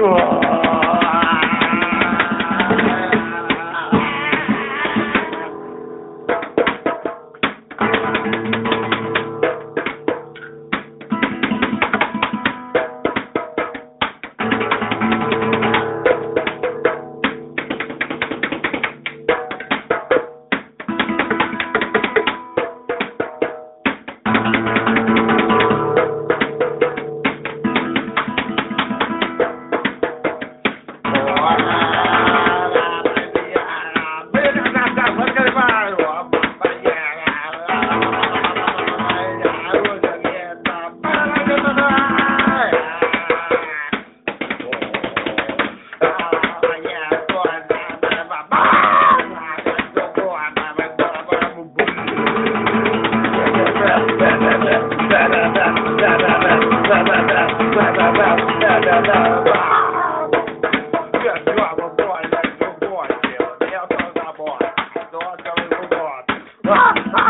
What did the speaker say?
Yeah. Ha ha!